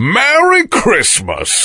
Merry Christmas!